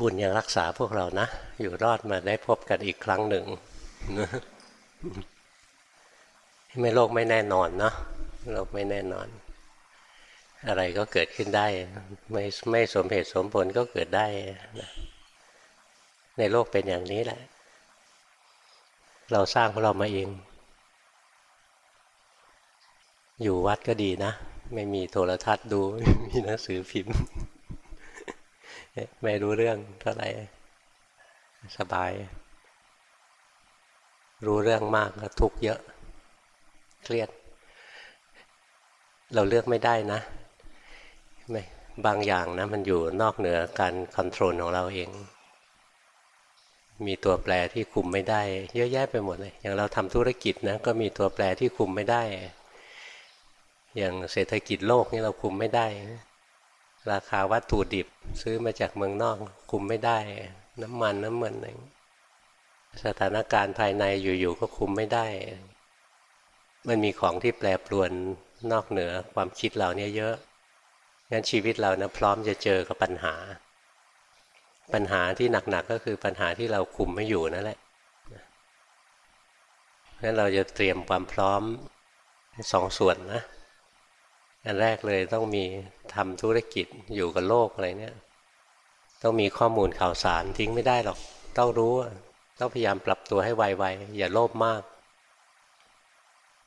บุญยังรักษาพวกเรานะ อยู่รอดมาได้พบกันอีกครั้งหนึ่งไม่โลกไม่แน่นอนเนาะโลกไม่แน่นอน อะไรก็เกิดขึ้นได้ ไม่ไม่สมเหตุสมผลก็เกิดได้นะในโลกเป็นอย่างนี้แหละ เราสร้างของเรามาเอง อยู่วัดก็ดีนะ ไม่มีโทรทัศน์ดูไม่มีหนังสือพิมพ์ ไม่รู้เรื่องเท่าไหร่สบาย รู้เรื่องมากก็ทุกข์เยอะ เครียด เราเลือกไม่ได้นะไม่บางอย่างนะมันอยู่นอกเหนือการคอนโทรลของเราเอง มีตัวแปรที่คุมไม่ได้ เยอะแยะไปหมดเลย อย่างเราทำธุรกิจนะก็มีตัวแปรที่คุมไม่ได้ อย่างเศรษฐกิจโลกนี่เราคุมไม่ได้ ราคาวัตถุดิบซื้อมาจากเมืองนอกคุมไม่ได้ น้ำมันน้ำมันอะไรสถานการณ์ภายในอยู่ๆก็คุมไม่ได้ มันมีของที่แปรปรวนนอกเหนือความคิดเราเนี่ยเยอะงั้นชีวิตเรานะพร้อมจะเจอกับปัญหา ปัญหาที่หนักๆก็คือปัญหาที่เราคุมไม่อยู่นั่นแหละงั้นเราจะเตรียมความพร้อมสองส่วนนะ อันแรกเลยต้องมีทำธุรกิจอยู่กับโลกอะไรเนี่ย ต้องมีข้อมูลข่าวสารทิ้งไม่ได้หรอก ต้องรู้ต้องพยายามปรับตัวให้ไวๆอย่าโลภมาก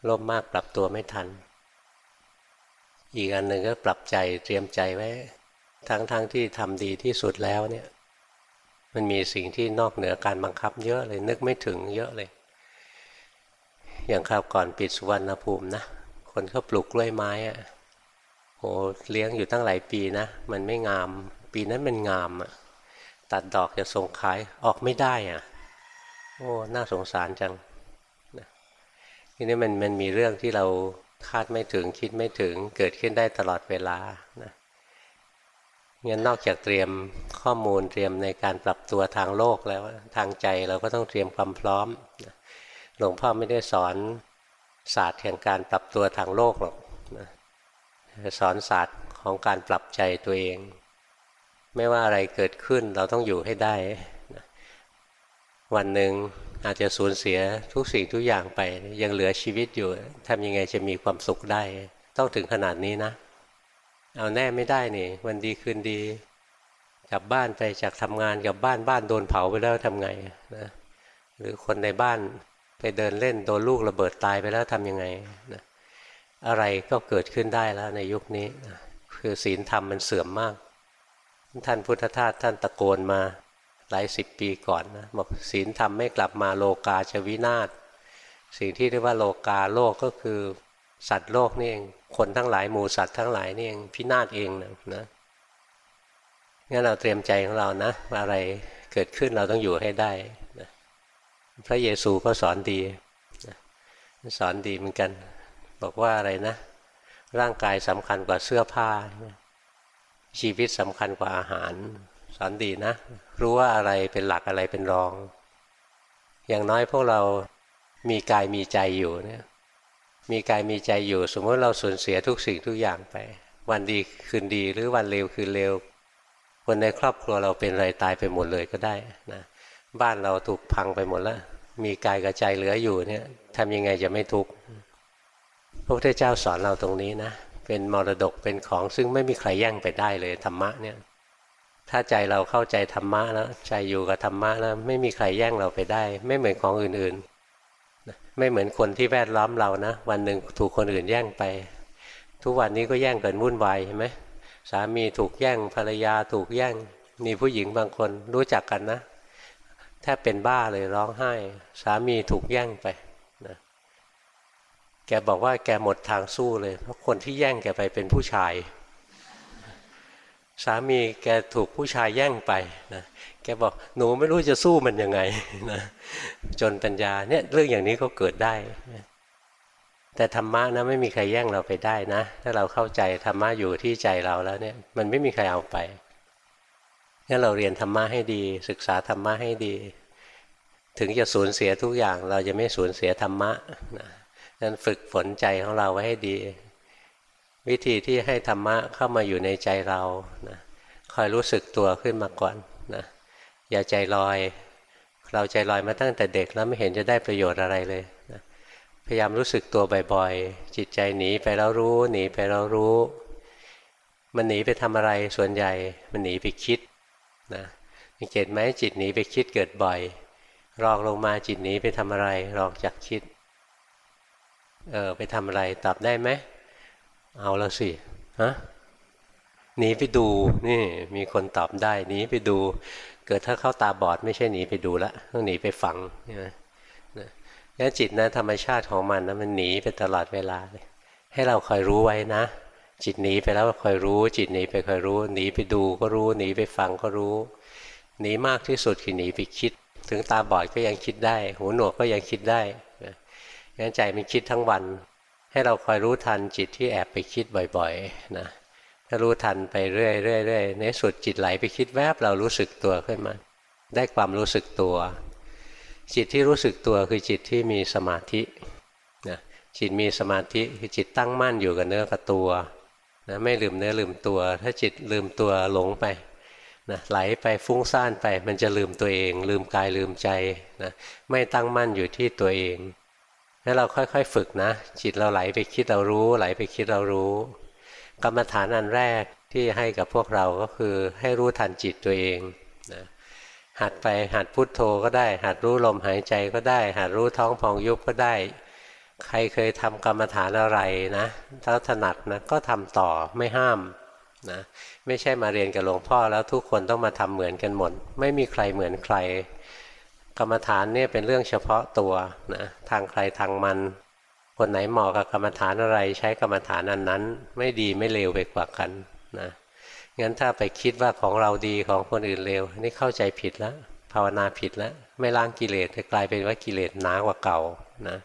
โลภมากปรับตัวไม่ทัน อีกอันหนึ่งก็ปรับใจเตรียมใจไว้ ทั้งๆทที่ทำดีที่สุดแล้วเนี่ย มันมีสิ่งที่นอกเหนือการบังคับเยอะเลยนึกไม่ถึงเยอะเลย อย่างคราวก่อนปิดสุวรรณภูมินะ คนเขาปลูกกล้วยไม้อะ โอ้เลี้ยงอยู่ตั้งหลายปีนะ มันไม่งาม ปีนั้นมันงามอะตัดดอกจะส่งขายออกไม่ได้อะ โอ้น่าสงสารจังทีนี้มันมันมีเรื่องที่เราคาดไม่ถึงคิดไม่ถึงเกิดขึ้นได้ตลอดเวลานะงั้นนอกจากเตรียมข้อมูลเตรียมในการปรับตัวทางโลกแล้วทางใจเราก็ต้องเตรียมความพร้อมหลวงพ่อไม่ได้สอนศาสตร์แห่งการปรับตัวทางโลกหรอกนะ สอนศาสตร์ของการปรับใจตัวเอง ไม่ว่าอะไรเกิดขึ้นเราต้องอยู่ให้ได้ วันหนึ่งอาจจะสูญเสียทุกสิ่งทุกอย่างไป ยังเหลือชีวิตอยู่ทำยังไงจะมีความสุขได้ ต้องถึงขนาดนี้นะ เอาแน่ไม่ได้นี่ วันดีคืนดี กลับบ้านไปจากทำงานกลับบ้านบ้านโดนเผาไปแล้วทำไงนะหรือคนในบ้านไปเดินเล่นโดนลูกระเบิดตายไปแล้วทำยังไงนะ อะไรก็เกิดขึ้นได้แล้วในยุคนี้ คือศีลธรรมมันเสื่อมมาก ท่านพุทธทาสท่านตะโกนมาหลายสิบปีก่อนนะบอกศีลธรรมไม่กลับมาโลกาจะวินาศสิ่งที่เรียกว่าโลกาโลกก็คือสัตว์โลกนี่เองคนทั้งหลายหมู่สัตว์ทั้งหลายนี่เองพินาศเองนะนะงั้นเราเตรียมใจของเรานะอะไรเกิดขึ้นเราต้องอยู่ให้ได้นะพระเยซูก็สอนดีนะสอนดีเหมือนกัน บอกว่าอะไรนะ ร่างกายสำคัญกว่าเสื้อผ้า ชีวิตสำคัญกว่าอาหาร สอนดีนะ รู้ว่าอะไรเป็นหลักอะไรเป็นรอง อย่างน้อยพวกเรามีกายมีใจอยู่เนี่ยมีกายมีใจอยู่ สมมติเราสูญเสียทุกสิ่งทุกอย่างไป วันดีคืนดีหรือวันเลวคืนเลวคนในครอบครัวเราเป็นอะไรตายไปหมดเลยก็ได้นะบ้านเราถูกพังไปหมดแล้ว มีกายกับใจเหลืออยู่เนี่ยทำยังไงจะไม่ทุกข์ พระพุทธเจ้าสอนเราตรงนี้นะ เป็นมรดกเป็นของซึ่งไม่มีใครแย่งไปได้เลยธรรมะเนี่ย ถ้าใจเราเข้าใจธรรมะแล้วใจอยู่กับธรรมะแล้วไม่มีใครแย่งเราไปได้ ไม่เหมือนของอื่นๆ ไม่เหมือนคนที่แวดล้อมเรานะ วันหนึ่งถูกคนอื่นแย่งไป ทุกวันนี้ก็แย่งกันวุ่นวายใช่ไหมสามีถูกแย่งภรรยาถูกแย่ง มีผู้หญิงบางคนรู้จักกันนะแทบเป็นบ้าเลยร้องไห้ สามีถูกแย่งไป แกบอกว่าแกหมดทางสู้เลย เพราะคนที่แย่งแกไปเป็นผู้ชาย สามีแกถูกผู้ชายแย่งไปนะแกบอกหนูไม่รู้จะสู้มันยังไงนะจนปัญญาเนี่ยเรื่องอย่างนี้ก็เกิดได้ แต่ธรรมะนะไม่มีใครแย่งเราไปได้นะ ถ้าเราเข้าใจธรรมะอยู่ที่ใจเราแล้วเนี่ยมันไม่มีใครเอาไปงั้นเราเรียนธรรมะให้ดี ศึกษาธรรมะให้ดี ถึงจะสูญเสียทุกอย่าง เราจะไม่สูญเสียธรรมะนะ นั้นฝึกฝนใจของเราไว้ให้ดี วิธีที่ให้ธรรมะเข้ามาอยู่ในใจเรานะคอยรู้สึกตัวขึ้นมาก่อนนะอย่าใจลอย เราใจลอยมาตั้งแต่เด็กแล้วไม่เห็นจะได้ประโยชน์อะไรเลยนะพยายามรู้สึกตัวบ่อยๆ จิตใจหนีไปแล้วรู้หนีไปแล้วรู้ มันหนีไปทำอะไรส่วนใหญ่มันหนีไปคิดนะสังเกตไหมจิตหนีไปคิดเกิดบ่อย รองลงมาจิตหนีไปทำอะไรรองจากคิด เออไปทำอะไรตอบได้ไหม เอาแล้วสิฮะหนีไปดูนี่มีคนตอบได้หนีไปดู เกิดถ้าเข้าตาบอดไม่ใช่หนีไปดูละต้องหนีไปฟังใช่ไหมนจิตนะธรรมชาติของมันนะมันหนีไปตลอดเวลาเลยให้เราคอยรู้ไว้นะ จิตหนีไปแล้วคอยรู้จิตหนีไปคอยรู้หนีไปดูก็รู้หนีไปฟังก็รู้หนีมากที่สุดคือหนีไปคิด ถึงตาบอดก็ยังคิดได้ หูหนวกก็ยังคิดได้ งั้นใจมันคิดทั้งวัน ให้เราคอยรู้ทันจิตที่แอบไปคิดบ่อยๆนะถ้ารู้ทันไปเรื่อยๆในสุดจิตไหลไปคิดแวบเรารู้สึกตัวขึ้นมา ได้ความรู้สึกตัว จิตที่รู้สึกตัวคือจิตที่มีสมาธินะจิตมีสมาธิคือจิตตั้งมั่นอยู่กับเนื้อกับตัวนะไม่ลืมเนื้อลืมตัว ถ้าจิตลืมตัวหลงไปนะไหลไปฟุ้งซ่านไป มันจะลืมตัวเอง ลืมกายลืมใจนะไม่ตั้งมั่นอยู่ที่ตัวเอง แล้วเราค่อยๆ ฝึกนะ จิตเราไหลไปคิดเรารู้ ไหลไปคิดเรารู้ กรรมฐานอันแรกที่ให้กับพวกเราก็คือให้รู้ทันจิตตัวเองนะหัดไปหัดพุทโธก็ได้ หัดรู้ลมหายใจก็ได้ หัดรู้ท้องพองยุบก็ได้ ใครเคยทำกรรมฐานอะไรนะถ้าถนัดนะก็ทำต่อไม่ห้ามนะไม่ใช่มาเรียนกับหลวงพ่อแล้วทุกคนต้องมาทำเหมือนกันหมด ไม่มีใครเหมือนใคร กรรมฐานเนี่ยเป็นเรื่องเฉพาะตัวนะทางใครทางมัน คนไหนเหมาะกับกรรมฐานอะไรใช้กรรมฐานอันนั้น ไม่ดีไม่เลวไปกว่ากันนะงั้นถ้าไปคิดว่าของเราดีของคนอื่นเลวนี่เข้าใจผิดแล้วภาวนาผิดแล้วไม่ล้างกิเลสจะกลายเป็นว่ากิเลสหนากว่าเก่านะ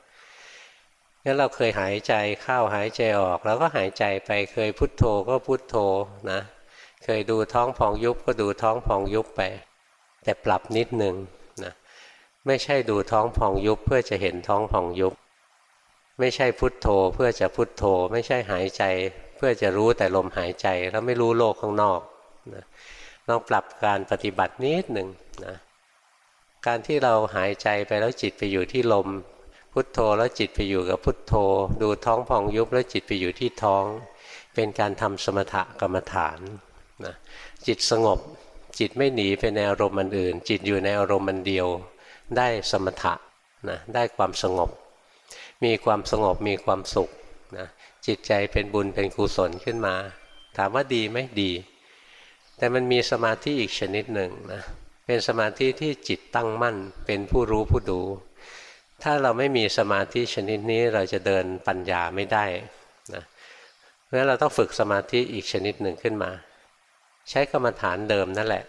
งั้นเราเคยหายใจเข้าหายใจออกเราก็หายใจไปเคยพุทโธก็พุทโธนะ เคยดูท้องพองยุบก็ดูท้องพองยุบไป แต่ปรับนิดหนึ่ง ไม่ใช่ดูท้องพองยุบเพื่อจะเห็นท้องพองยุบ ไม่ใช่พุทโธเพื่อจะพุทโธ ไม่ใช่หายใจ เพื่อจะรู้แต่ลมหายใจแล้วไม่รู้โลกข้างนอกนะต้องปรับการปฏิบัตินิดหนึ่งนะการที่เราหายใจไปแล้วจิตไปอยู่ที่ลม พุทโธแล้วจิตไปอยู่กับพุทโธ ดูท้องพองยุบแล้วจิตไปอยู่ที่ท้อง เป็นการทำสมถกรรมฐานนะจิตสงบจิตไม่หนีไปในอารมณ์อันอื่น จิตอยู่ในอารมณ์อันเดียว ได้สมถะนะได้ความสงบ มีความสงบมีความสุขนะจิตใจเป็นบุญเป็นกุศลขึ้นมา ถามว่าดีไหมดี แต่มันมีสมาธิอีกชนิดหนึ่งนะเป็นสมาธิที่จิตตั้งมั่นเป็นผู้รู้ผู้ดู ถ้าเราไม่มีสมาธิชนิดนี้เราจะเดินปัญญาไม่ได้นะเพราะฉะนั้นเราต้องฝึกสมาธิอีกชนิดหนึ่งขึ้นมา ใช้กรรมฐานเดิมนั่นแหละ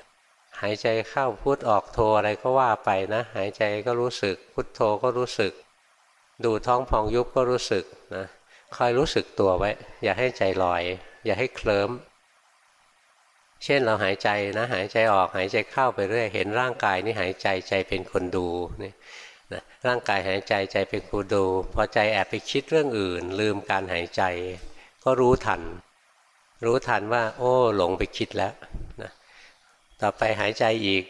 หายใจเข้าพุทออกโทอะไรก็ว่าไปนะ หายใจก็รู้สึก พุทโทก็รู้สึก ดูท้องพองยุบก็รู้สึกนะคอยรู้สึกตัวไว้ อย่าให้ใจลอย อย่าให้เคลิ้มเช่นเราหายใจนะหายใจออกหายใจเข้าไปเรื่อยเห็นร่างกายนี่หายใจใจเป็นคนดูนี่นะร่างกายหายใจใจเป็นคนดู พอใจแอบไปคิดเรื่องอื่น ลืมการหายใจ ก็รู้ทัน รู้ทันว่า โอ้หลงไปคิดแล้วนะ ต่อไปหายใจอีก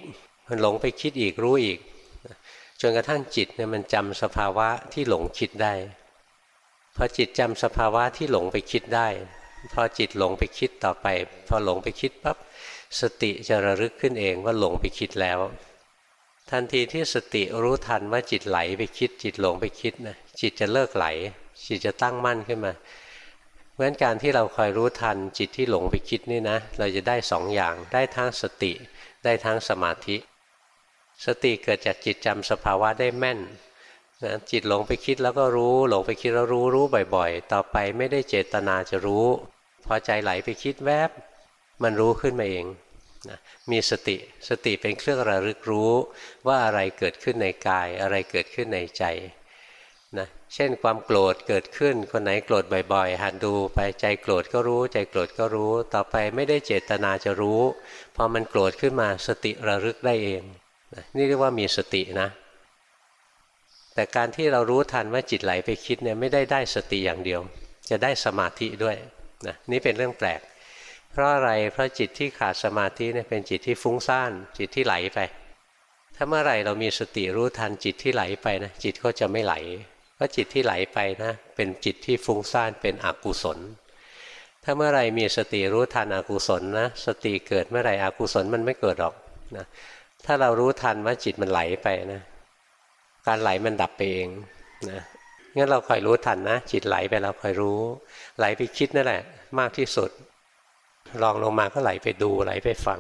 มันหลงไปคิดอีกรู้อีก จนกระทั่งจิตเนี่ยมันจำสภาวะที่หลงคิดได้พอจิตจำสภาวะที่หลงไปคิดได้พอจิตหลงไปคิดต่อไป พอหลงไปคิดปั๊บสติจะระลึกขึ้นเองว่าหลงไปคิดแล้ว ทันทีที่สติรู้ทันว่าจิตไหลไปคิด จิตหลงไปคิดนะจิตจะเลิกไหล จิตจะตั้งมั่นขึ้นมา ราะฉะนั้นการที่เราคอยรู้ทันจิตที่หลงไปคิดนี่นะ เราจะได้สองอย่างได้ทั้งสติ ได้ทั้งสมาธิ สติเกิดจากจิตจำสภาวะได้แม่นนะจิตหลงไปคิดแล้วก็รู้ หลงไปคิดแล้วรู้รู้บ่อยๆ ต่อไปไม่ได้เจตนาจะรู้ พอใจไหลไปคิดแวบ มันรู้ขึ้นมาเองนะมีสติสติเป็นเครื่องระลึกรู้ว่าอะไรเกิดขึ้นในกาย อะไรเกิดขึ้นในใจ เช่นความโกรธเกิดขึ้น คนไหนโกรธบ่อยๆ หันดูไปใจโกรธก็รู้ ใจโกรธก็รู้ ต่อไปไม่ได้เจตนาจะรู้พอมันโกรธขึ้นมาสติระลึกได้เอง นี่เรียกว่ามีสตินะ แต่การที่เรารู้ทันว่าจิตไหลไปคิดเนี่ยไม่ได้ได้สติอย่างเดียว จะได้สมาธิด้วยนะนี่เป็นเรื่องแปลก เพราะอะไรเพราะจิตที่ขาดสมาธิเนี่ยเป็นจิตที่ฟุ้งซ่านจิตที่ไหลไป ถ้าเมื่อไหร่เรามีสติรู้ทันจิตที่ไหลไปนะจิตก็จะไม่ไหล ราะจิตที่ไหลไปนะ เป็นจิตที่ฟุ้งซ่านเป็นอกุศล ถ้าเมื่อไรมีสติรู้ทันอกุศลนะ สติเกิดเมื่อไหร่อกุศลมันไม่เกิดหรอกนะถ้าเรารู้ทันว่าจิตมันไหลไปนะ การไหลมันดับไปเองนะงั้นเราคอยรู้ทันนะ จิตไหลไปเราคอยรู้ ไหลไปคิดนั่นแหละ มากที่สุดลองลงมาก็ไหลไปดูไหลไปฟัง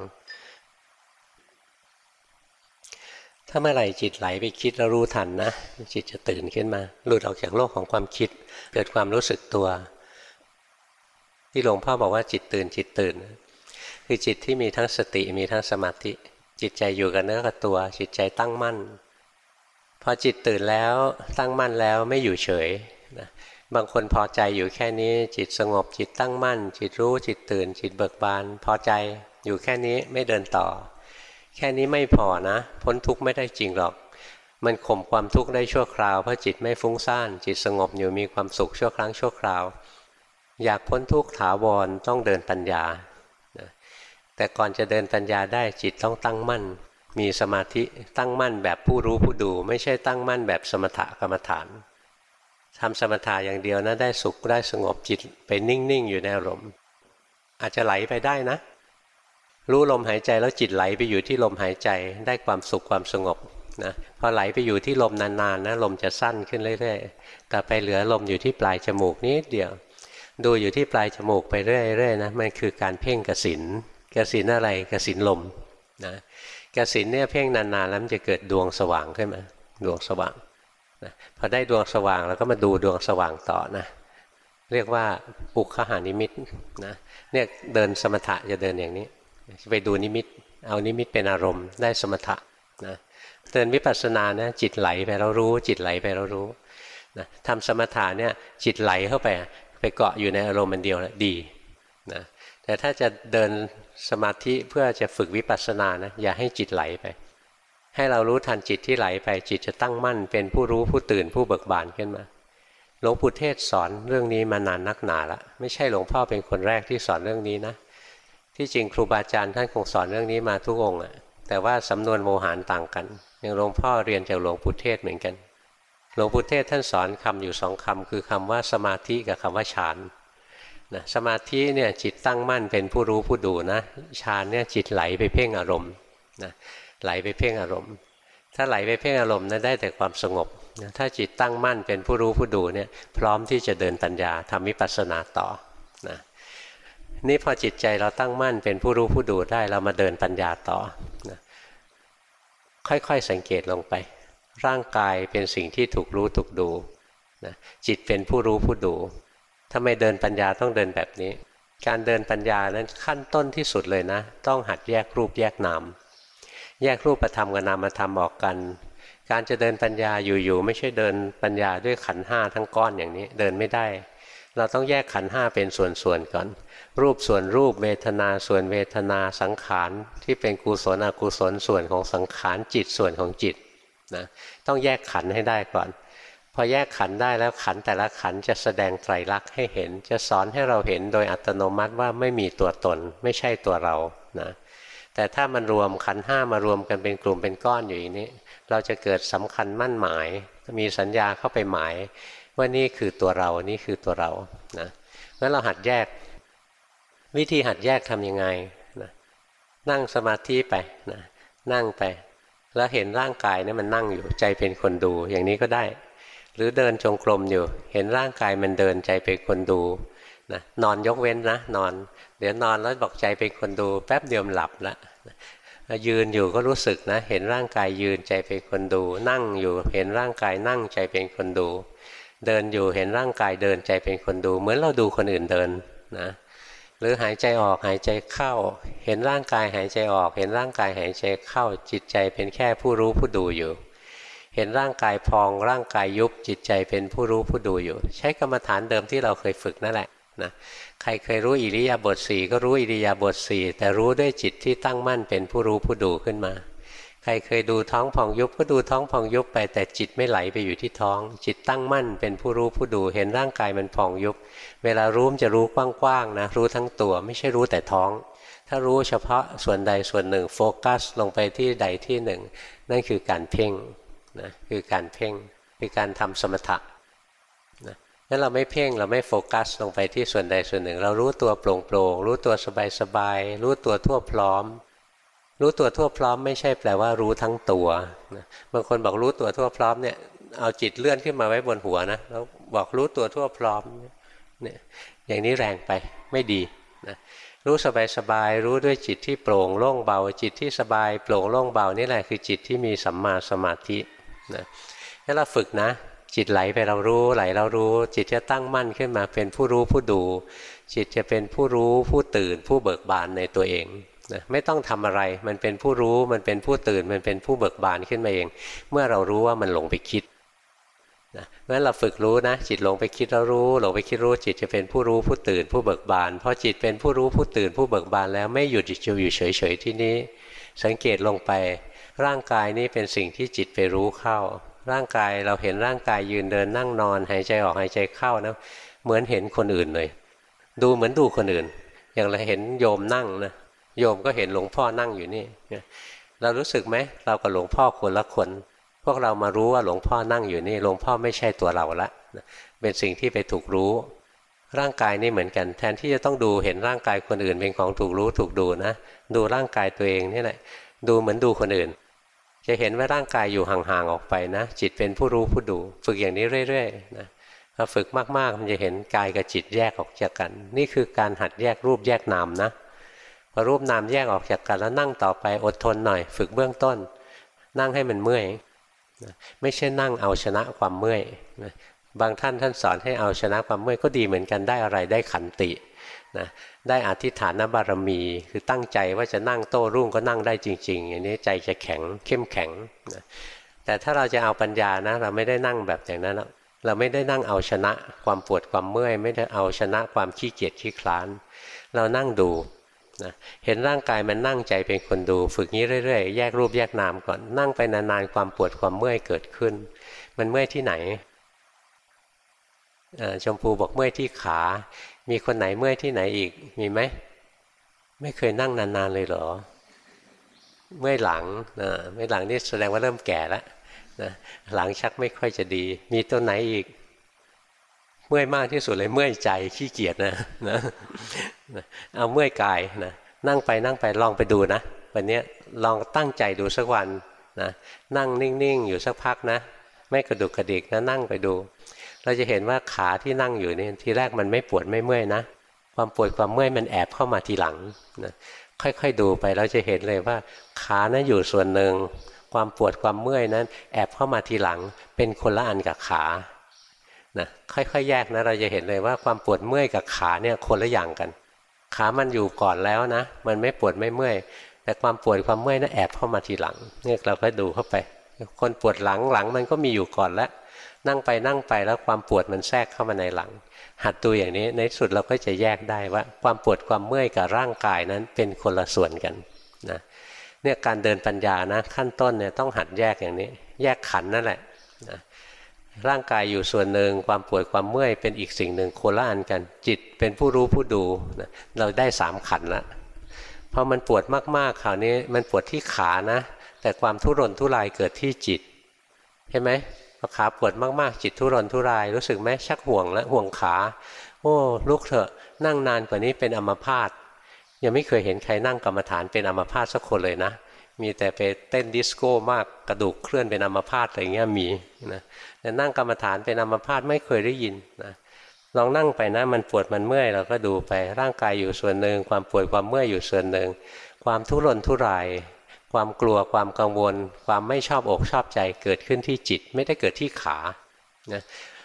ถ้าเมื่อไหร่จิตไหลไปคิดแล้วรู้ทันนะ จิตจะตื่นขึ้นมา หลุดออกจากโลกของความคิด เกิดความรู้สึกตัว ที่หลวงพ่อบอกว่าจิตตื่นจิตตื่น คือจิตที่มีทั้งสติมีทั้งสมาธิ จิตใจอยู่กับเนื้อกับตัว จิตใจตั้งมั่น พอจิตตื่นแล้วตั้งมั่นแล้วไม่อยู่เฉยนะบางคนพอใจอยู่แค่นี้ จิตสงบจิตตั้งมั่น จิตรู้จิตตื่น จิตเบิกบาน พอใจอยู่แค่นี้ไม่เดินต่อ แค่นี้ไม่พอนะ พ้นทุกข์ไม่ได้จริงหรอก มันข่มความทุกข์ได้ชั่วคราวเพราะจิตไม่ฟุ้งซ่านจิตสงบอยู่มีความสุขชั่วครั้งชั่วคราว อยากพ้นทุกข์ถาวรต้องเดินปัญญาแต่ก่อนจะเดินปัญญาได้จิตต้องตั้งมั่น มีสมาธิตั้งมั่นแบบผู้รู้ผู้ดู ไม่ใช่ตั้งมั่นแบบสมถกรรมฐานทำสมถะอย่างเดียวนะได้สุขได้สงบจิตไปนิ่งๆอยู่ในอารมณ์อาจจะไหลไปได้นะ รู้ลมหายใจแล้วจิตไหลไปอยู่ที่ลมหายใจได้ความสุขความสงบนะพอไหลไปอยู่ที่ลมนานๆนะลมจะสั้นขึ้นเรื่อยๆกลับไปเหลือลมอยู่ที่ปลายจมูกนิดเดียว ดูอยู่ที่ปลายจมูกไปเรื่อยๆนะมันคือการเพ่งกสินกสินอะไรกสินลมนะกสินเนี่ยเพ่งนานๆแล้วมันจะเกิดดวงสว่างขึ้นมาดวงสว่างนะพอได้ดวงสว่างแล้วก็มาดูดวงสว่างต่อนะเรียกว่าปุคหานิมิตนะเนี่ยเดินสมถะจะเดินอย่างนี้ ไปดูนิมิต เอานิมิตเป็นอารมณ์ได้สมถะนะเดินวิปัสสนาเนี่ยจิตไหลไปเรารู้ จิตไหลไปเรารู้นะทำสมถะเนี่ยจิตไหลเข้าไปไปเกาะอยู่ในอารมณ์มันเดียวนะดีนะแต่ถ้าจะเดินสมาธิเพื่อจะฝึกวิปัสสนานะอย่าให้จิตไหลไป ให้เรารู้ทันจิตที่ไหลไปจิตจะตั้งมั่น เป็นผู้รู้ผู้ตื่นผู้เบิกบานขึ้นมาหลวงปู่เทศสอนเรื่องนี้มานานนักหนาละไม่ใช่หลวงพ่อเป็นคนแรกที่สอนเรื่องนี้นะ ที่จริงครูบาอาจารย์ท่านคงสอนเรื่องนี้มาทุกองค์อะแต่ว่าสำนวนโมหารต่างกันอย่างหลวงพ่อเรียนจากหลวงปู่เทศเหมือนกัน หลวงปู่เทศท่านสอนคำอยู่สองคำคือคำว่าสมาธิกับคำว่าฌานนะสมาธิเนี่ยจิตตั้งมั่นเป็นผู้รู้ผู้ดูนะฌานเนี่ยจิตไหลไปเพ่งอารมณ์นะไหลไปเพ่งอารมณ์ ถ้าไหลไปเพ่งอารมณ์นั้นได้แต่ความสงบนะถ้าจิตตั้งมั่นเป็นผู้รู้ผู้ดูเนี่ยพร้อมที่จะเดินปัญญาทำวิปัสสนาต่อนะ นี่พอจิตใจเราตั้งมั่นเป็นผู้รู้ผู้ดูได้ เรามาเดินปัญญาต่อนะค่อยๆสังเกตลงไป ร่างกายเป็นสิ่งที่ถูกรู้ถูกดูนะจิตเป็นผู้รู้ผู้ดูทำไมเดินปัญญาต้องเดินแบบนี้ การเดินปัญญานั้นขั้นต้นที่สุดเลยนะ ต้องหัดแยกรูปแยกนามแยกรูปธรรมกับนามธรรมออกกัน การจะเดินปัญญาอยู่ๆไม่ใช่เดินปัญญาด้วยขันห้าทั้งก้อนอย่างนี้เดินไม่ได้ เราต้องแยกขันห้าเป็นส่วนๆก่อน รูปส่วนรูปเวทนาส่วนเวทนาสังขารที่เป็นกุศลอกุศลส่วนของสังขารจิตส่วนของจิตนะต้องแยกขันให้ได้ก่อน พอแยกขันได้แล้วขันแต่ละขันจะแสดงไตรลักษณ์ให้เห็น จะสอนให้เราเห็นโดยอัตโนมัติว่าไม่มีตัวตน ไม่ใช่ตัวเรานะแต่ถ้ามันรวมขันห้ามารวมกันเป็นกลุ่มเป็นก้อนอยู่อย่างนี้ เราจะเกิดสำคัญมั่นหมาย มีสัญญาเข้าไปหมาย ว่านี่คือตัวเรานี่คือตัวเรานะงั้นเราหัดแยก วิธีหัดแยกทํำยังไงนะนั่งสมาธิไปนะนั่งไป แล้วเห็นร่างกายนี่มันนั่งอยู่ใจเป็นคนดูอย่างนี้ก็ได้ หรือเดินจงกรมอยู่ เห็นร่างกายมันเดินใจเป็นคนดูนะนอนยกเว้นนะนอน เดี๋ยวนอนแล้วบอกใจเป็นคนดู แป๊บเดียวหลับละยืนอยู่ก็รู้สึกนะ เห็นร่างกายยืนใจเป็นคนดู นั่งอยู่เห็นร่างกายนั่งใจเป็นคนดู เดินอยู่เห็นร่างกายเดินใจเป็นคนดู เหมือนเราดูคนอื่นเดินนะหรือหายใจออกหายใจเข้า เห็นร่างกายหายใจออก เห็นร่างกายหายใจเข้าจิตใจเป็นแค่ผู้รู้ผู้ดูอยู่ เห็นร่างกายพองร่างกายยุบจิตใจเป็นผู้รู้ผู้ดูอยู่ ใช้กรรมฐานเดิมที่เราเคยฝึกนั่นแหละนะใครเคยรู้อิริยาบถสี่ก็รู้อิริยาบถสี่แต่รู้ด้วยจิตที่ตั้งมั่นเป็นผู้รู้ผู้ดูขึ้นมา ใครเคยดูท้องพองยุบก็ดูท้องพองยุบไปแต่จิตไม่ไหลไปอยู่ที่ท้อง จิตตั้งมั่นเป็นผู้รู้ผู้ดูเห็นร่างกายมันพองยุบ เวลารู้จะรู้กว้างๆนะรู้ทั้งตัวไม่ใช่รู้แต่ท้อง ถ้ารู้เฉพาะส่วนใดส่วนหนึ่งโฟกัสลงไปที่ใดที่หนึ่ง นั่นคือการเพ่งนะคือการเพ่งคือการทำสมถะนะงั้นเราไม่เพ่งเราไม่โฟกัสลงไปที่ส่วนใดส่วนหนึ่ง เรารู้ตัวโปร่งโปร่งรู้ตัวสบายสบายรู้ตัวทั่วพร้อม รู้ตัวทั่วพร้อมไม่ใช่แปลว่ารู้ทั้งตัวบางคนบอกรู้ตัวทั่วพร้อมเนี่ยเอาจิตเลื่อนขึ้นมาไว้บนหัวนะแล้วบอกรู้ตัวทั่วพร้อมเนี่ยอย่างนี้แรงไปไม่ดีนะรู้สบายสบายรู้ด้วยจิตที่โปร่งโล่งเบา จิตที่สบายโปร่งโล่งเบานี่แหละคือจิตที่มีสัมมาสมาธินะถ้าเราฝึกนะ จิตไหลไปเรารู้ไหลเรารู้ จิตจะตั้งมั่นขึ้นมาเป็นผู้รู้ผู้ดู จิตจะเป็นผู้รู้ผู้ตื่นผู้เบิกบานในตัวเอง นะไม่ต้องทำอะไร มันเป็นผู้รู้ มันเป็นผู้ตื่น มันเป็นผู้เบิกบานขึ้นมาเอง เมื่อเรารู้ว่ามันหลงไปคิดนะเพราะฉะนั้นเราฝึกรู้นะ จิตหลงไปคิดแล้วรู้ หลงไปคิดรู้จิตจะเป็นผู้รู้ผู้ตื่น ผู้เบิกบานพอจิตเป็นผู้รู้ผู้ตื่น ผู้เบิกบานแล้วไม่หยุดจิตอยู่เฉยๆที่นี้ สังเกตลงไป ร่างกายนี้เป็นสิ่งที่จิตไปรู้เข้า ร่างกายเราเห็นร่างกายยืนเดินนั่งนอน หายใจออกหายใจเข้านะเหมือนเห็นคนอื่นเลย ดูเหมือนดูคนอื่น อย่างเราเห็นโยมนั่งนะ โยมก็เห็นหลวงพ่อนั่งอยู่นี่เรารู้สึกไหมเรากับหลวงพ่อคนละคน พวกเรามารู้ว่าหลวงพ่อนั่งอยู่นี่หลวงพ่อไม่ใช่ตัวเราละเป็นสิ่งที่ไปถูกรู้ ร่างกายนี่เหมือนกัน แทนที่จะต้องดูเห็นร่างกายคนอื่นเป็นของถูกรู้ถูกดูนะ ดูร่างกายตัวเองนี่แหละดูเหมือนดูคนอื่น จะเห็นว่าร่างกายอยู่ห่างๆออกไปนะ จิตเป็นผู้รู้ผู้ดู ฝึกอย่างนี้เรื่อยๆนะพอฝึกมากๆมันจะเห็นกายกับจิตแยกออกจากกัน นี่คือการหัดแยกรูปแยกนามนะ พอรูปนามแยกออกจากกันแล้วนั่งต่อไปอดทนหน่อย ฝึกเบื้องต้น นั่งให้มันเมื่อยไม่ใช่นั่งเอาชนะความเมื่อยบางท่านท่านสอนให้เอาชนะความเมื่อยก็ดีเหมือนกันได้อะไรได้ขันตินะได้อธิฐานบารมี คือตั้งใจว่าจะนั่งโต้รุ่งก็นั่งได้จริงๆอย่างนี้ใจจะแข็งเข้มแข็งนะแต่ถ้าเราจะเอาปัญญานะ เราไม่ได้นั่งแบบอย่างนั้นเราไม่ได้นั่งเอาชนะความปวดความเมื่อย ไม่ได้เอาชนะความขี้เกียจขี้คลาน เรานั่งดู นะเห็นร่างกายมันนั่งใจเป็นคนดูฝึกนี้เรื่อยๆ แยกรูปแยกนามก่อนนั่งไปนานๆความปวดความเมื่อยเกิดขึ้น มันเมื่อยที่ไหนชมพูบอกเมื่อยที่ขา มีคนไหนเมื่อยที่ไหนอีกมีไหมไม่เคยนั่งนานๆเลยเหรอ เมื่อยหลังนะเมื่อยหลังนี่แสดงว่าเริ่มแก่แล้วนะหลังชักไม่ค่อยจะดี มีตัวไหนอีก เมื่อยมากที่สุดเลยเมื่อยใจขี้เกียจนะนะเอาเมื่อยกายนะนั่งไปนั่งไปลองไปดูนะวันนี้ลองตั้งใจดูสักวันนะนั่งนิ่งๆอยู่สักพักนะ ไม่กระดุกกระดิกนะนั่งไปดู เราจะเห็นว่าขาที่นั่งอยู่นี่ทีแรกมันไม่ปวดไม่เมื่อยนะ ความปวดความเมื่อยมันแอบเข้ามาทีหลังนะค่อยๆดูไปเราจะเห็นเลยว่าขานะั้นอยู่ส่วนหนึ่งความปวดความเมื่อยนั้น แอบเข้ามาทีหลังเป็นคนละอันกับขา นะค่อยๆแยกนะเราจะเห็นเลยว่าความปวดเมื่อยกับขาเนี่ยคนละอย่างกัน ขามันอยู่ก่อนแล้วนะ มันไม่ปวดไม่เมื่อย แต่ความปวดความเมื่อยนะั้นแอบเข้ามาทีหลังเนี่ยเราก็ดูเข้าไป คนปวดหลังหลังมันก็มีอยู่ก่อนแล้ว นั่งไปนั่งไปแล้วความปวดมันแทรกเข้ามาในหลัง หัดดูอย่างนี้ในสุดเราก็จะแยกได้ว่า ความปวดความเมื่อยกับร่างกายนั้นเป็นคนละส่วนกันนะเนี่ยการเดินปัญญานะขั้นต้นเนี่ยต้องหัดแยกอย่างนี้ แยกขันนั่นแหละ ร่างกายอยู่ส่วนหนึ่งความปวดความเมื่อยเป็นอีกสิ่งหนึ่งโคละอันกัน จิตเป็นผู้รู้ผู้ดูนะเราได้สามขันละพอมันปวดมากๆคราวนี้มันปวดที่ขานะ แต่ความทุรนทุรายเกิดที่จิตเห็นไหมพอขาปวดมากๆ จิตทุรนทุราย รู้สึกไหมชักห่วงแล้วห่วงขา โอ้ลุกเถอะนั่งนานกว่านี้เป็นอัมพาตยังไม่เคยเห็นใครนั่งกรรมฐานเป็นอัมพาตสักคนเลยนะ มีแต่ไปเต้นดิสโก้มากกระดูกเคลื่อนเป็นอัมพาตอะไรเงี้ยมีนะแต่นั่งกรรมฐานเป็นอัมพาตไม่เคยได้ยินนะลองนั่งไปนะมันปวดมันเมื่อยเราก็ดูไปร่างกายอยู่ส่วนหนึ่งความปวดความเมื่อยอยู่ส่วนหนึ่งความทุรนทุราย ความกลัวความกังวล ความไม่ชอบอกชอบใจเกิดขึ้นที่จิต ไม่ได้เกิดที่ขานะ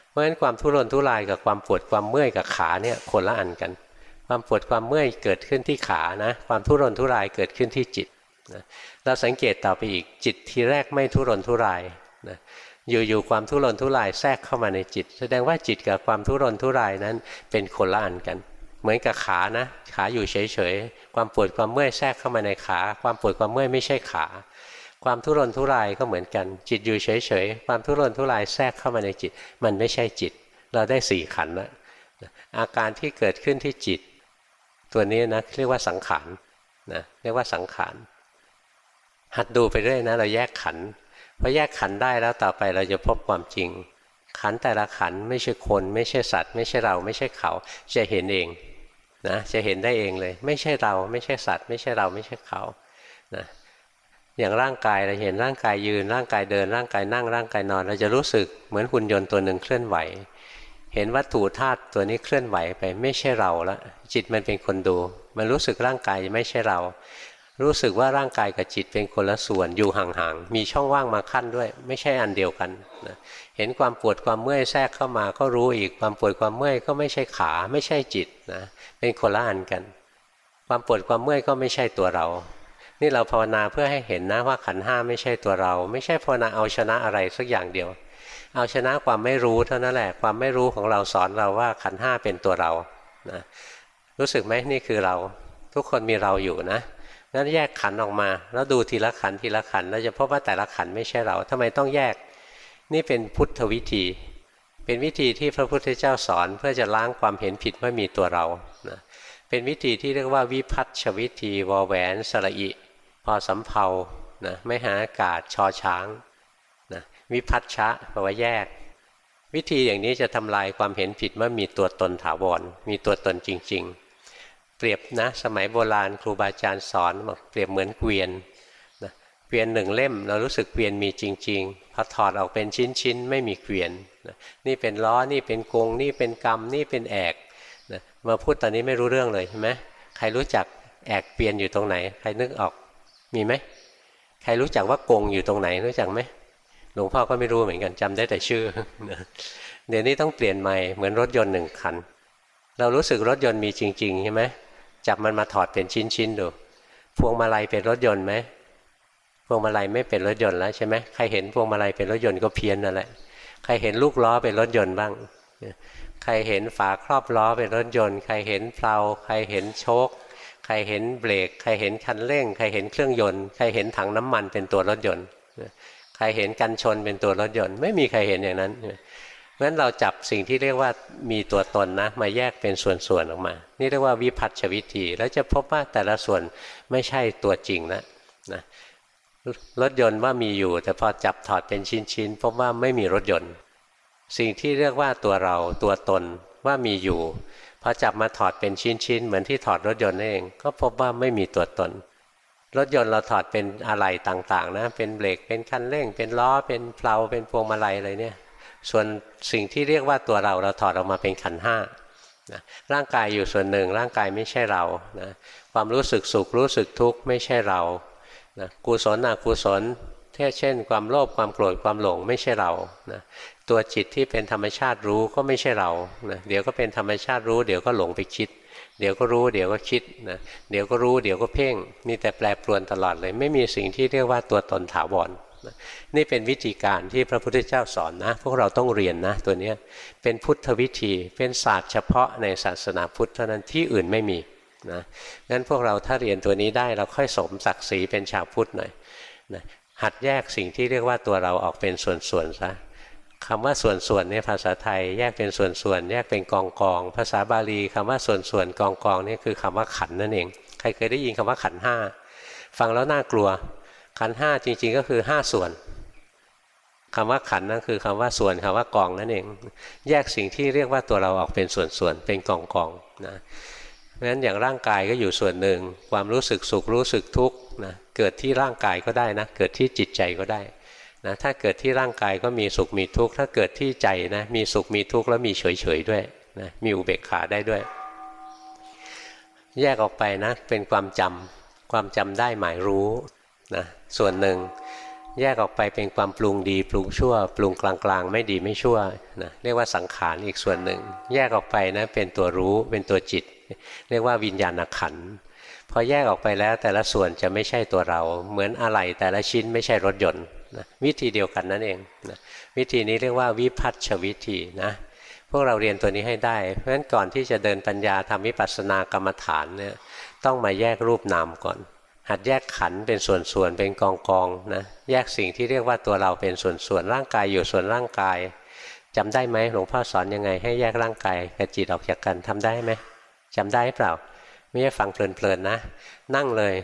เพราะฉะนั้นความทุรนทุรายกับความปวดความเมื่อยกับขาเนี่ยคนละอันกัน ความปวดความเมื่อยเกิดขึ้นที่ขานะ ความทุรนทุรายเกิดขึ้นที่จิต นะเราสังเกตต่อไปอีกจิตทีแรกไม่ทุรนทุรายนะอยู่ๆความทุรนทุรายแทรกเข้ามาในจิต แสดงว่าจิตกับความทุรนทุรายนั้นเป็นคนละอันกัน เหมือนกับขานะ ขาอยู่เฉยๆความปวดความเมื่อยแทรกเข้ามาในขา ความปวดความเมื่อยไม่ใช่ขา ความทุรนทุรายก็เหมือนกัน จิตอยู่เฉยๆความทุรนทุรายแทรกเข้ามาในจิต มันไม่ใช่จิต เราได้สี่ขันแล้วอาการที่เกิดขึ้นที่จิต ตัวนี้นะเรียกว่าสังขารนะเรียกว่าสังขาร หัดดูไปเรื่อยนะ เราแยกขันพอแยกขันได้แล้วต่อไปเราจะพบความจริง ขันแต่ละขันไม่ใช่คน ไม่ใช่สัตว์ ไม่ใช่เราไม่ใช่เขาจะเห็นเองนะจะเห็นได้เองเลย ไม่ใช่เราไม่ใช่สัตว์ ไม่ใช่เราไม่ใช่เขานะอย่างร่างกายเราเห็นร่างกายยืน ร่างกายเดิน ร่างกายนั่งร่างกายนอน เราจะรู้สึกเหมือนหุ่นยนต์ตัวหนึ่งเคลื่อนไหว เห็นวัตถุธาตุตัวนี้เคลื่อนไหวไปไม่ใช่เราละจิตมันเป็นคนดู มันรู้สึกร่างกายไม่ใช่เรา รู้สึกว่าร่างกายกับจิตเป็นคนละส่วนอยู่ห่างๆมีช่องว่างมาขั้นด้วย ไม่ใช่อันเดียวกันนะเห็นความปวดความเมื่อยแทรกเข้ามาก็รู้อีกความปวดความเมื่อยก็ไม่ใช่ขาไม่ใช่จิตนะเป็นคนละอันกัน ความปวดความเมื่อยก็ไม่ใช่ตัวเรา นี่เราภาวนาเพื่อให้เห็นนะว่าขันห้าไม่ใช่ตัวเรา ไม่ใช่ภาวนาเอาชนะอะไรสักอย่างเดียว เอาชนะความไม่รู้เท่านั้นแหละความไม่รู้ของเราสอนเราว่าขันห้าเป็นตัวเรานะรู้สึกไหมนี่คือเราทุกคนมีเราอยู่นะ งั้นแยกขันออกมา แล้วดูทีละขันทีละขันเราจะพบว่าแต่ละขันไม่ใช่เราทำไมต้องแยก นี่เป็นพุทธวิธี เป็นวิธีที่พระพุทธเจ้าสอนเพื่อจะล้างความเห็นผิดว่ามีตัวเรานะเป็นวิธีที่เรียกว่าวิพัฒชวิธีวอแหวนสระอิพอสำเพานะไม่หาอากาศชอช้างนะวิพัฒชะแปลว่าแยก วิธีอย่างนี้จะทำลายความเห็นผิดว่ามีตัวตนถาวรมีตัวตนจริง ๆ เปรียบนะสมัยโบราณครูบาอาจารย์สอนบอกเปรียบเหมือนเกวียนนะเกวียนหนึ่งเล่ม เรารู้สึกเกวียนมีจริง ๆพอถอดออกเป็นชิ้นๆไม่มีเกวียนนะนี่เป็นล้อนี่เป็นกงนี่เป็นกรรมนี่เป็นแอกนะมาพูดตอนนี้ไม่รู้เรื่องเลยใช่ไหมใครรู้จักแอกเกวียนอยู่ตรงไหน ใครนึกออกมีไหมใครรู้จักว่ากงอยู่ตรงไหนรู้จักไหมหลวงพ่อก็ไม่รู้เหมือนกันจำได้แต่ชื่อเดี๋ยวนี้ต้องเปลี่ยนใหม่เหมือนรถยนต์หนึ่งคัน เรารู้สึกรถยนต์มีจริงๆใช่ไหม จับมันมาถอดเป็นชิ้นๆดูพวงมาลัยเป็นรถยนต์ไหมพวงมาลัยไม่เป็นรถยนต์แล้วใช่ไหมใครเห็นพวงมาลัยเป็นรถยนต์ก็เพี้ยนนั่นแหละใครเห็นลูกล้อเป็นรถยนต์บ้าง ใครเห็นฝาครอบล้อเป็นรถยนต์ ใครเห็นเพลาใครเห็นโชคใครเห็นเบรกใครเห็นคันเร่ง ใครเห็นเครื่องยนต์ใครเห็นถังน้ำมันเป็นตัวรถยนต์ใครเห็นกันชนเป็นตัวรถยนต์ ไม่มีใครเห็นอย่างนั้น เพราะฉะนั้นเราจับสิ่งที่เรียกว่ามีตัวตนนะ มาแยกเป็นส่วนๆออกมา นี่เรียกว่าวิพัฒชวิธีแล้วจะพบว่าแต่ละส่วนไม่ใช่ตัวจริงนะนะรถยนต์ว่ามีอยู่ แต่พอจับถอดเป็นชิ้นๆพบว่าไม่มีรถยนต์ สิ่งที่เรียกว่าตัวเราตัวตนว่ามีอยู่พอจับมาถอดเป็นชิ้นๆเหมือนที่ถอดรถยนต์นั่นเอง ก็พบว่าไม่มีตัวตน รถยนต์เราถอดเป็นอะไหล่ต่างๆนะเป็นเบรกเป็นคันเร่ง เป็นล้อเป็นเพลาเป็นพวงมาลัยอะไรเนี่ย ส่วนสิ่งที่เรียกว่าตัวเราเราถอดออกมาเป็นขันห้านะร่างกายอยู่ส่วนหนึ่ง ร่างกายไม่ใช่เรานะความรู้สึกสุขรู้สึกทุกข์ไม่ใช่เรานะกุศลอกุศลเช่น ความโลภความโกรธความหลงไม่ใช่เรานะตัวจิตที่เป็นธรรมชาติรู้ก็ไม่ใช่เรานะเดี๋ยวก็เป็นธรรมชาติรู้ เดี๋ยวก็หลงไปคิด เดี๋ยวก็รู้เดี๋ยวก็คิดนะเดี๋ยวก็รู้เดี๋ยวก็เพ่งมีแต่แปรปรวนตลอดเลย ไม่มีสิ่งที่เรียกว่าตัวตนถาวร นี่เป็นวิธีการที่พระพุทธเจ้าสอนนะ พวกเราต้องเรียนนะ ตัวนี้เป็นพุทธวิธีเป็นศาสตร์เฉพาะในศาสนาพุทธเท่านั้นที่อื่นไม่มีนะงั้นพวกเราถ้าเรียนตัวนี้ได้เราค่อยสมศักดิ์ศรีเป็นชาวพุทธหน่อยนะหัดแยกสิ่งที่เรียกว่าตัวเราออกเป็นส่วนๆซะคำว่าส่วนๆเนี่ยภาษาไทยแยกเป็นส่วนๆแยกเป็นกองกองภาษาบาลีคำว่าส่วนๆกองกองนี่คือคำว่าขันนั่นเอง ใครเคยได้ยินคำว่าขันห้าฟังแล้วน่ากลัว ขันห้าจริง ๆ ก็คือห้าส่วนคำว่าขันนั่นคือคำว่าส่วนคำว่ากองนั่นเอง แยกสิ่งที่เรียกว่าตัวเราออกเป็นส่วนๆเป็นกองกองนะเพราะฉะนั้นอย่างร่างกายก็อยู่ส่วนหนึ่ง ความรู้สึกสุขรู้สึกทุกข์นะเกิดที่ร่างกายก็ได้นะเกิดที่จิตใจก็ได้นะถ้าเกิดที่ร่างกายก็มีสุขมีทุกข์ถ้าเกิดที่ใจนะมีสุขมีทุกข์แล้วมีเฉยๆด้วยนะมีอุเบกขาได้ด้วย แยกออกไปนะเป็นความจำความจำได้หมายรู้ นะส่วนหนึ่งแยกออกไปเป็นความปรุงดีปรุงชั่ว ปรุงกลางๆ ไม่ดีไม่ชั่วนะเรียกว่าสังขารอีกส่วนหนึ่ง แยกออกไปนะเป็นตัวรู้เป็นตัวจิต เรียกว่าวิญญาณขันพอแยกออกไปแล้วแต่ละส่วนจะไม่ใช่ตัวเรา เหมือนอะไหล่แต่ละชิ้นไม่ใช่รถยนต์นะวิธีเดียวกันนั่นเองนะวิธีนี้เรียกว่าวิพัฒชวิธีนะพวกเราเรียนตัวนี้ให้ได้ เพราะฉะนั้นก่อนที่จะเดินปัญญาทำวิปัสสนากรรมฐานเนี่ยต้องมาแยกรูปนามก่อน หัดแยกขันเป็นส่วนๆเป็นกองกองนะแยกสิ่งที่เรียกว่าตัวเราเป็นส่วนๆร่างกายอยู่ส่วนร่างกายจำได้ไหมหลวงพ่อสอนยังไง ให้แยกร่างกายกับจิตออกจากกันทำได้ไหมจำได้เปล่า ไม่ใช่ฟังเพลินๆนะ นั่งเลย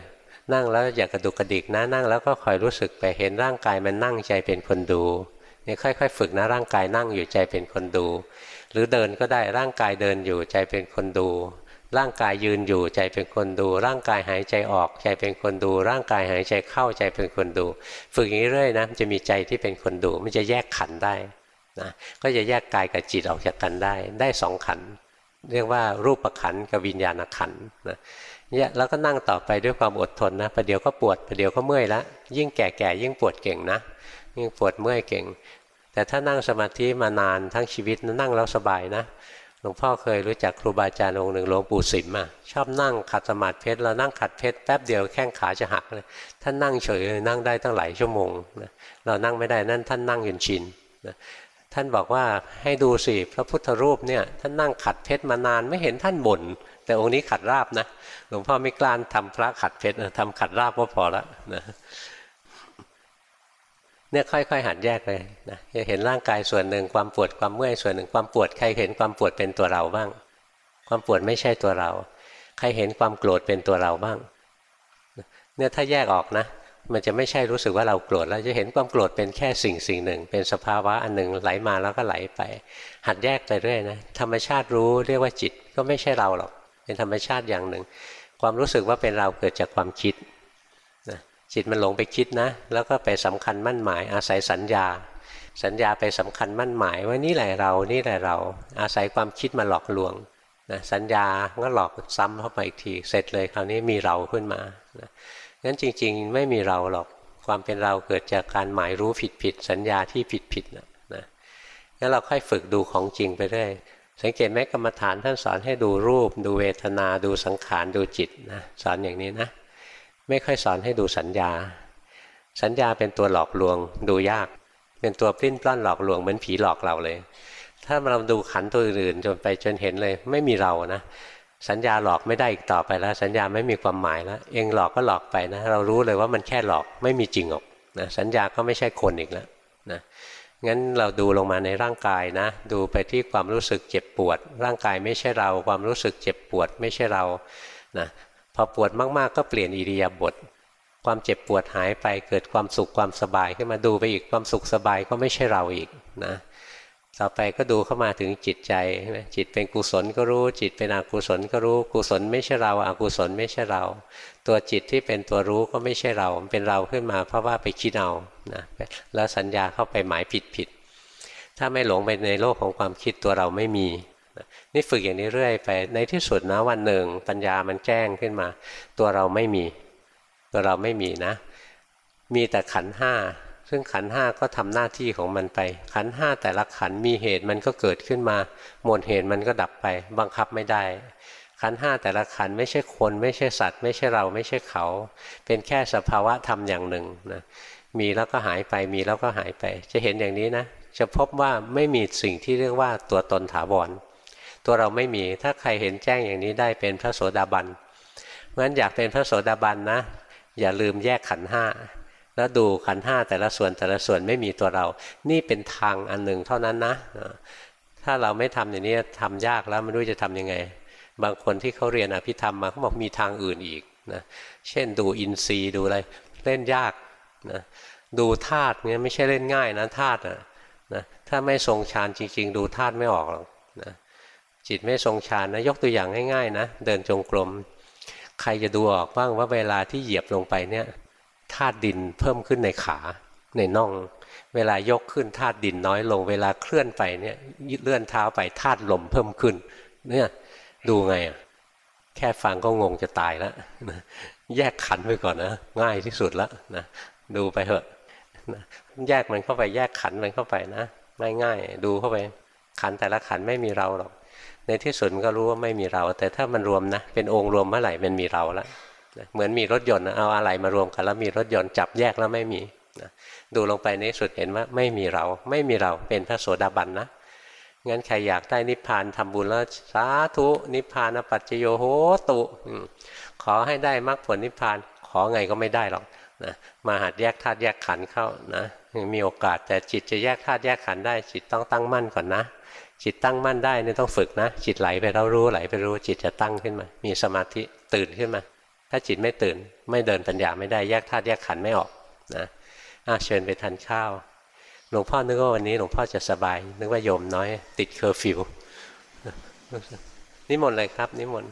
นั่งแล้วอย่ากระดุกกระดิกนะนั่งแล้วก็คอยรู้สึกไปเห็นร่างกายมันนั่งใจเป็นคนดูนี่ค่อย ๆ ฝึกนะร่างกายนั่งอยู่ใจเป็นคนดู หรือเดินก็ได้ร่างกายเดินอยู่ใจเป็นคนดู ร่างกายยืนอยู่ใจเป็นคนดู ร่างกายหายใจออก ใจเป็นคนดู ร่างกายหายใจเข้าใจเป็นคนดู ฝึกอย่างนี้เรื่อยนะมันจะมีใจที่เป็นคนดู มันจะแยกขันได้นะก็จะแยกกายกับจิตออกจากกันได้ ได้สองขัน เรียกว่ารูปขันกับวิญญาณขันนะเนี่ยแล้วก็นั่งต่อไปด้วยความอดทนนะประเดี๋ยวก็ปวดประเดี๋ยวก็เมื่อยแล้วยิ่งแก่ๆยิ่งปวดเก่งนะยิ่งปวดเมื่อยเก่ง แต่ถ้านั่งสมาธิมานานทั้งชีวิตนั่งแล้วสบายนะ ลวงพ่อเคยรู้จักครูบาอาจารย์องค์หนึ่งหลวงปู่สิมอะชอบนั่งขัดสมาธิเพชรเรานั่งขัดเพชรแป๊บเดียวแข้งขาจะหักเลยท่านนั่งเฉยเลยนั่งได้ตั้งหลายชั่วโมงนะเรานั่งไม่ได้นั่นท่านนั่งยืนชินนะท่านบอกว่าให้ดูสิพระพุทธรูปเนี่ยท่านนั่งขัดเพชรมานานไม่เห็นท่านบ่นแต่องค์นี้ขัดราบนะหลวงพ่อไม่กล้าทำพระขัดเพชรทำขัดราบก็พอละนะ เนี่ยค่อยๆหัดแยกเลยนะจะเห็นร่างกายส่วนหนึ่งความปวดความเมื่อยส่วนหนึ่งความปวดใครเห็นความปวดเป็นตัวเราบ้าง ความปวดไม่ใช่ตัวเรา ใครเห็นความโกรธเป็นตัวเราบ้างเนี่ยถ้าแยกออกนะ มันจะไม่ใช่รู้สึกว่าเราโกรธแล้วจะเห็นความโกรธเป็นแค่สิ่งสิ่งหนึ่ง เป็นสภาวะอันหนึ่งไหลมาแล้วก็ไหลไป หัดแยกไปเรื่อยนะธรรมชาติรู้เรียกว่าจิตก็ไม่ใช่เราหรอกเป็นธรรมชาติอย่างหนึ่ง ความรู้สึกว่าเป็นเราเกิดจากความคิด จิตมันหลงไปคิดนะ แล้วก็ไปสำคัญมั่นหมาย อาศัยสัญญา สัญญาไปสำคัญมั่นหมายว่านี่แหละเรา นี่แหละเรา อาศัยความคิดมาหลอกลวงนะสัญญาก็หลอกซ้ำเข้าไปอีกที เสร็จเลยคราวนี้มีเราขึ้นมานะงั้นจริง ๆ ไม่มีเราหรอก ความเป็นเราเกิดจากการหมายรู้ผิดผิดสัญญาที่ผิดผิดนะนะงั้นเราค่อยฝึกดูของจริงไปเรื่อย สังเกตไหมกรรมฐานท่านสอนให้ดูรูป ดูเวทนา ดูสังขาร ดูจิตนะ สอนอย่างนี้นะ ไม่ค่อยสอนให้ดูสัญญา สัญญาเป็นตัวหลอกลวง ดูยาก เป็นตัวปลิ้นปล้อนหลอกลวงเหมือนผีหลอกเราเลย ถ้าเราดูขันตัวอื่นจนไปจนเห็นเลย ไม่มีเรานะ สัญญาหลอกไม่ได้อีกต่อไปแล้ว สัญญาไม่มีความหมายแล้ว เองหลอกก็หลอกไปนะ เรารู้เลยว่ามันแค่หลอกไม่มีจริงหรอกนะสัญญาก็ไม่ใช่คนอีกแล้วนะงั้นเราดูลงมาในร่างกายนะ ดูไปที่ความรู้สึกเจ็บปวด ร่างกายไม่ใช่เรา ความรู้สึกเจ็บปวดไม่ใช่เรานะ พอปวดมากๆ ก็เปลี่ยนอิริยาบถความเจ็บปวดหายไปเกิดความสุขความสบายขึ้นมาดูไปอีกความสุขสบายก็ไม่ใช่เราอีกนะต่อไปก็ดูเข้ามาถึงจิตใจจิตเป็นกุศลก็รู้ จิตเป็นอกุศลก็รู้กุศลไม่ใช่เราอกุศลไม่ใช่เรา ตัวจิตที่เป็นตัวรู้ก็ไม่ใช่เราเป็นเราขึ้นมาเพราะว่าไปคิดเอานะแล้วสัญญาเข้าไปหมายผิดผิดถ้าไม่หลงไปในโลกของความคิดตัวเราไม่มี นี่ฝึกอย่างนี้เรื่อยไป ในที่สุดนะวันหนึ่ง ปัญญามันแจ้งขึ้นมา ตัวเราไม่มี ตัวเราไม่มีนะ มีแต่ขันห้าซึ่งขันห้าก็ทำหน้าที่ของมันไป ขันห้าแต่ละขันมีเหตุมันก็เกิดขึ้นมา หมดเหตุมันก็ดับไป บังคับไม่ได้ ขันห้าแต่ละขันไม่ใช่คน ไม่ใช่สัตว์ ไม่ใช่เราไม่ใช่เขา เป็นแค่สภาวะธรรมอย่างหนึ่งนะมีแล้วก็หายไปมีแล้วก็หายไป จะเห็นอย่างนี้นะ จะพบว่าไม่มีสิ่งที่เรียกว่าตัวตนถาวร ตัวเราไม่มี ถ้าใครเห็นแจ้งอย่างนี้ได้เป็นพระโสดาบันเพราะฉะนั้นอยากเป็นพระโสดาบันนะ อย่าลืมแยกขันห้าแล้วดูขันห้าแต่ละส่วนแต่ละส่วนไม่มีตัวเรา นี่เป็นทางอันหนึ่งเท่านั้นนะ ถ้าเราไม่ทำอย่างนี้ทำยากแล้วไม่รู้จะทํำยังไง บางคนที่เขาเรียนอภิธรรมมาเขาบอกมีทางอื่นอีกนะ เช่นดูอินทรีย์ดูอะไรเล่นยากนะดูธาตุเนี่ยไม่ใช่เล่นง่ายนะธาตุนะถ้าไม่ทรงฌานจริง ๆ ดูธาตุไม่ออกหรอกนะ จิตไม่ทรงฌานนะยกตัวอย่างง่ายๆนะเดินจงกรมใครจะดูออกบ้างว่าเวลาที่เหยียบลงไปเนี่ยธาตุดินเพิ่มขึ้นในขาในน่อง เวลายกขึ้นธาตุดินน้อยลง เวลาเคลื่อนไปเนี่ยเลื่อนเท้าไปธาตุลมเพิ่มขึ้น เนี่ยดูไงอะแค่ฟังก็งงจะตายแล้วแยกขันไปก่อนนะง่ายที่สุดแล้วนะดูไปเถอะแยกมันเข้าไปแยกขันมันเข้าไปนะง่ายๆดูเข้าไปขันแต่ละขันไม่มีเราหรอก ในที่สุดก็รู้ว่าไม่มีเรา แต่ถ้ามันรวมนะเป็นองค์รวมเมื่อไหร่มันมีเราแล้วเหมือนมีรถยนต์เอาอะไรมารวมกันแล้วมีรถยนต์จับแยกแล้วไม่มีนะดูลงไปในสุดเห็นว่าไม่มีเรา ไม่มีเราเป็นพระโสดาบันนะงั้นใครอยากได้นิพพานทำบุญแล้วสาธุนิพพานปัจจโยโหตุขอให้ได้มรรคผลนิพพานขอไงก็ไม่ได้หรอกนะมาหัดแยกธาตุแยกขันเข้านะมีโอกาสแต่จิตจะแยกธาตุแยกขันได้จิตต้องตั้งมั่นก่อนนะ จิตตั้งมั่นได้เนี่ยต้องฝึกนะ จิตไหลไปเรารู้ไหลไปรู้จิตจะตั้งขึ้นมา มีสมาธิตื่นขึ้นมา ถ้าจิตไม่ตื่นไม่เดินปัญญาไม่ได้แยกธาตุแยกขันธ์ไม่ออกนะอะเชิญไปทานข้าวหลวงพ่อนึกว่าวันนี้หลวงพ่อจะสบาย นึกว่าโยมน้อย ติดเคอร์ฟิวนิมนต์เลยครับนิมนต์